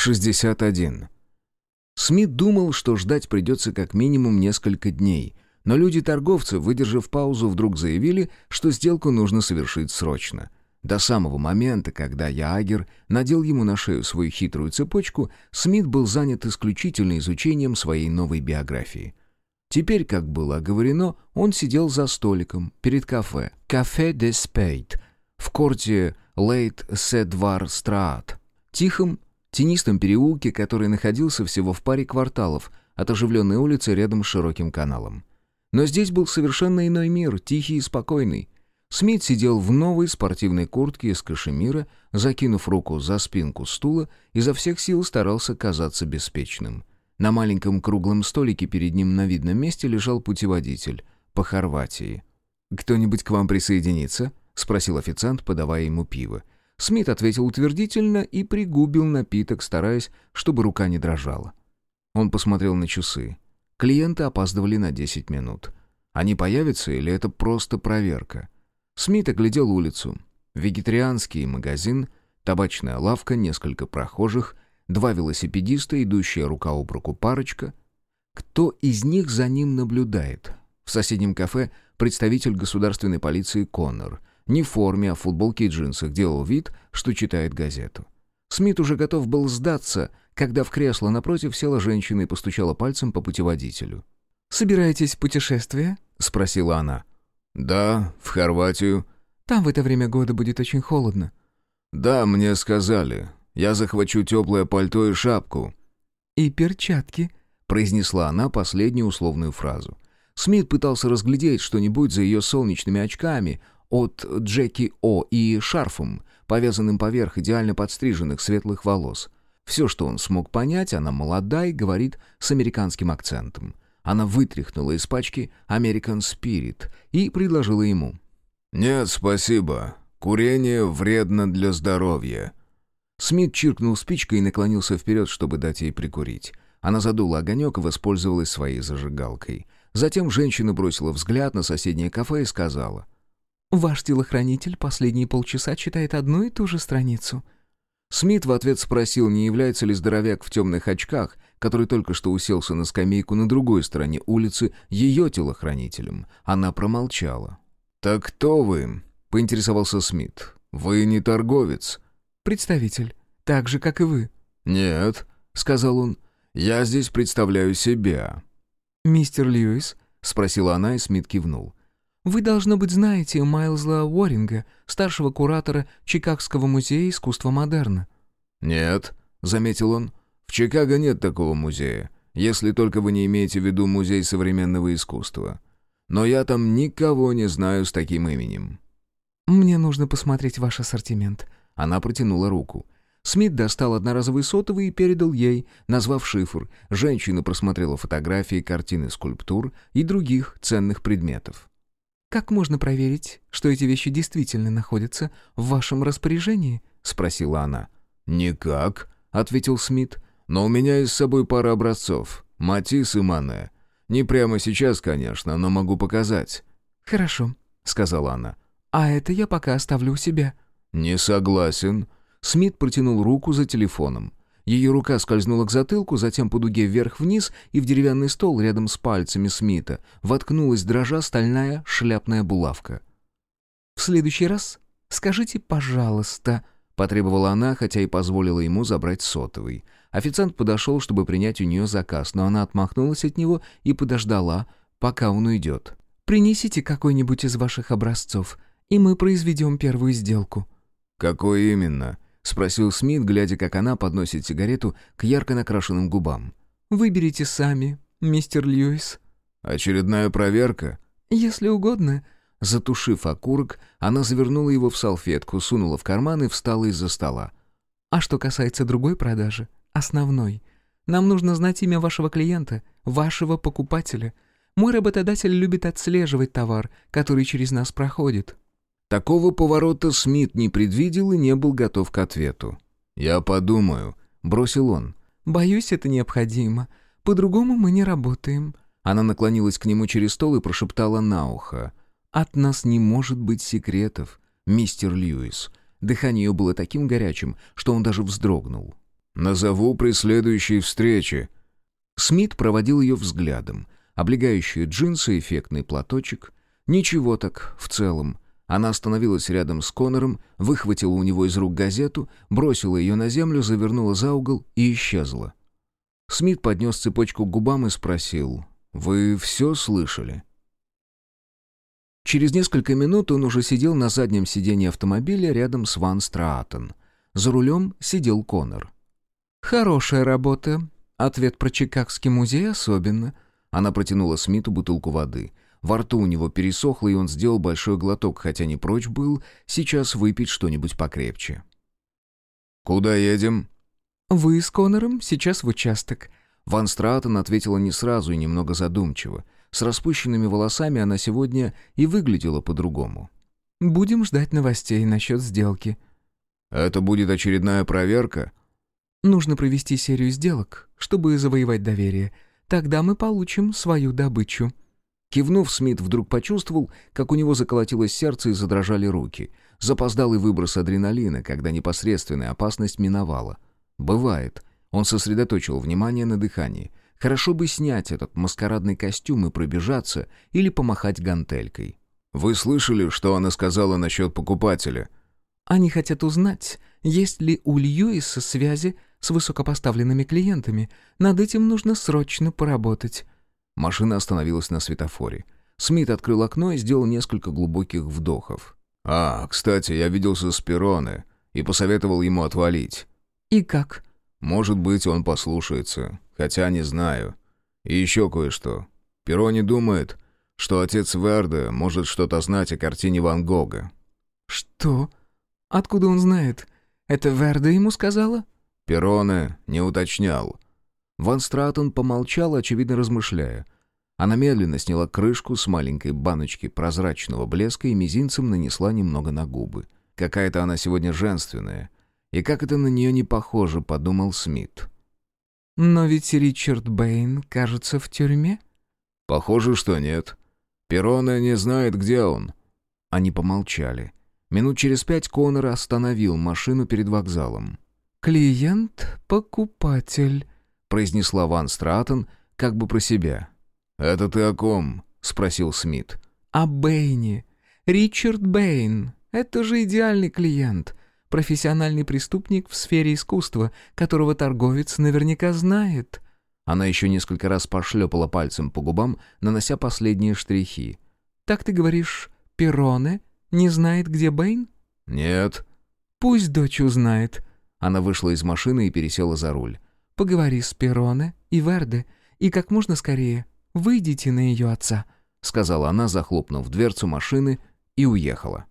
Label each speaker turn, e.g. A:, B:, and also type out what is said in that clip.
A: 61. Смит думал, что ждать придется как минимум несколько дней, но люди-торговцы, выдержав паузу, вдруг заявили, что сделку нужно совершить срочно. До самого момента, когда Ягер надел ему на шею свою хитрую цепочку, Смит был занят исключительно изучением своей новой биографии. Теперь, как было оговорено, он сидел за столиком перед кафе «Кафе де Спейт» в корте Лейт Седвар Страат, тихом, тенистом переулке, который находился всего в паре кварталов от оживленной улицы рядом с широким каналом. Но здесь был совершенно иной мир, тихий и спокойный. Смит сидел в новой спортивной куртке из кашемира, закинув руку за спинку стула, изо всех сил старался казаться беспечным. На маленьком круглом столике перед ним на видном месте лежал путеводитель по Хорватии. «Кто-нибудь к вам присоединится?» — спросил официант, подавая ему пиво. Смит ответил утвердительно и пригубил напиток, стараясь, чтобы рука не дрожала. Он посмотрел на часы. Клиенты опаздывали на 10 минут. Они появятся или это просто проверка? Смит оглядел улицу. Вегетарианский магазин, табачная лавка, несколько прохожих, два велосипедиста, идущая рука об руку парочка. Кто из них за ним наблюдает? В соседнем кафе представитель государственной полиции Коннор — не в форме, а в футболке и джинсах, делал вид, что читает газету. Смит уже готов был сдаться, когда в кресло напротив села женщина и постучала пальцем по путеводителю.
B: «Собираетесь в путешествие?» — спросила она.
A: «Да, в Хорватию».
B: «Там в это время года будет очень холодно».
A: «Да, мне сказали. Я захвачу теплое пальто и шапку».
B: «И перчатки», — произнесла она последнюю условную фразу. Смит пытался разглядеть что-нибудь за ее солнечными очками, от Джеки О и шарфом, повязанным поверх идеально подстриженных светлых волос. Все, что он смог понять, она молода и говорит с американским акцентом. Она вытряхнула из пачки American Spirit и предложила ему.
A: «Нет, спасибо. Курение вредно для здоровья».
B: Смит чиркнул спичкой и наклонился вперед, чтобы дать ей прикурить. Она задула огонек и воспользовалась своей зажигалкой. Затем женщина бросила взгляд на соседнее кафе и сказала — Ваш телохранитель последние полчаса читает одну и ту же страницу».
A: Смит в ответ спросил, не является ли здоровяк в темных очках, который только что уселся на скамейку на другой стороне улицы, ее телохранителем. Она промолчала. «Так кто вы?» — поинтересовался Смит. «Вы не торговец?»
B: «Представитель. Так же, как и вы».
A: «Нет», — сказал он. «Я здесь представляю себя».
B: «Мистер Льюис?» — спросила она, и Смит кивнул. Вы, должно быть, знаете Майлзла Уорринга, старшего куратора Чикагского музея искусства модерна».
A: «Нет», — заметил он, — «в Чикаго нет такого музея, если только вы не имеете в виду музей современного искусства. Но я там никого не знаю с таким именем».
B: «Мне нужно посмотреть ваш ассортимент».
A: Она протянула руку. Смит достал одноразовый сотовый и передал ей, назвав шифр. Женщина просмотрела фотографии, картины скульптур и других ценных предметов.
B: «Как можно проверить, что эти вещи действительно находятся в вашем распоряжении?» — спросила она.
A: «Никак», — ответил Смит. «Но у меня есть с собой пара образцов. Матис и Мане. Не прямо сейчас, конечно, но могу показать».
B: «Хорошо», — сказала она. «А это я пока оставлю у себя».
A: «Не согласен». Смит протянул руку за телефоном. Ее рука скользнула к затылку, затем по дуге вверх-вниз, и в деревянный стол рядом с пальцами Смита воткнулась дрожа стальная шляпная булавка.
B: «В следующий раз скажите «пожалуйста», — потребовала она, хотя и позволила ему забрать сотовый. Официант подошел, чтобы принять у нее заказ, но она отмахнулась от него и подождала, пока он уйдет. «Принесите какой-нибудь из ваших образцов, и мы произведем первую сделку».
A: «Какой именно?» — спросил Смит, глядя, как она подносит сигарету к ярко накрашенным губам.
B: «Выберите сами, мистер Льюис».
A: «Очередная проверка?»
B: «Если угодно».
A: Затушив окурок, она завернула его в салфетку, сунула в карман и встала из-за стола.
B: «А что касается другой продажи, основной, нам нужно знать имя вашего клиента, вашего покупателя. Мой работодатель любит отслеживать товар, который через нас проходит».
A: Такого поворота Смит не предвидел и не был готов к ответу. «Я подумаю», — бросил он.
B: «Боюсь, это необходимо. По-другому мы не работаем».
A: Она наклонилась к нему через стол и прошептала на ухо. «От нас не может быть секретов, мистер Льюис». Дыхание ее было таким горячим, что он даже вздрогнул. «Назову при следующей встрече».
B: Смит проводил ее взглядом. Облегающие джинсы, эффектный платочек. Ничего так, в целом. Она остановилась рядом с Конором, выхватила у него из рук газету, бросила ее на землю, завернула за угол и исчезла. Смит поднес цепочку к губам и спросил, «Вы все слышали?» Через несколько минут он уже сидел на заднем сиденье автомобиля рядом с Ван Страатен. За рулем сидел Конор. «Хорошая работа. Ответ про Чикагский музей особенно». Она протянула Смиту бутылку воды. Во рту у него пересохло, и он сделал большой глоток, хотя не прочь был сейчас выпить что-нибудь покрепче.
A: «Куда едем?»
C: «Вы с Конором сейчас в участок».
B: Ван Стратон ответила не сразу и немного задумчиво. С распущенными волосами она сегодня и выглядела по-другому.
C: «Будем ждать новостей насчет сделки».
A: «Это будет очередная проверка?»
C: «Нужно провести серию сделок, чтобы завоевать доверие. Тогда мы получим свою добычу».
B: Кивнув, Смит вдруг почувствовал, как у него заколотилось сердце и задрожали руки. Запоздалый выброс адреналина, когда непосредственная опасность миновала. «Бывает». Он сосредоточил внимание на дыхании. Хорошо бы снять этот маскарадный костюм и пробежаться или помахать гантелькой.
A: «Вы слышали, что она сказала насчет покупателя?»
C: «Они хотят узнать, есть ли у Льюиса связи с высокопоставленными клиентами. Над этим нужно срочно поработать».
B: Машина остановилась на светофоре. Смит открыл окно и сделал несколько глубоких вдохов.
A: «А, кстати, я виделся с Пероне и посоветовал ему отвалить».
C: «И как?»
A: «Может быть, он послушается, хотя не знаю. И еще кое-что. Пероне думает, что отец Верде может что-то знать о картине Ван Гога».
C: «Что? Откуда он знает? Это Верде ему сказала?»
A: Пероне не уточнял.
B: Ван Стратон помолчал, очевидно размышляя. Она медленно сняла крышку с маленькой баночки прозрачного блеска и мизинцем нанесла немного на губы. Какая-то она сегодня женственная. И как это на нее не похоже, подумал Смит.
C: «Но ведь Ричард Бэйн, кажется, в тюрьме?»
A: «Похоже, что нет. Перона не знает, где он».
B: Они помолчали. Минут через пять Конор остановил машину перед вокзалом.
C: «Клиент-покупатель»,
B: произнесла Ван Стратон как бы про себя.
A: «Это ты о ком?»
B: — спросил Смит.
C: «О Бэйне. Ричард Бэйн. Это же идеальный клиент. Профессиональный преступник в сфере искусства, которого торговец наверняка знает».
B: Она еще несколько раз пошлепала пальцем по губам, нанося последние штрихи.
C: «Так ты говоришь, Пероне не знает, где Бэйн?»
A: «Нет».
C: «Пусть дочь узнает».
B: Она вышла из машины и пересела за руль.
C: Поговори с Пероне и Верде, и как можно скорее выйдите на ее отца», —
B: сказала она, захлопнув дверцу машины, и уехала.